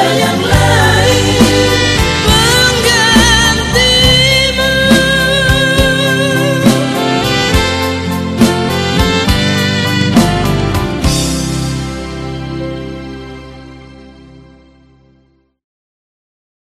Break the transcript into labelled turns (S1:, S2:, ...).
S1: Hallelujah.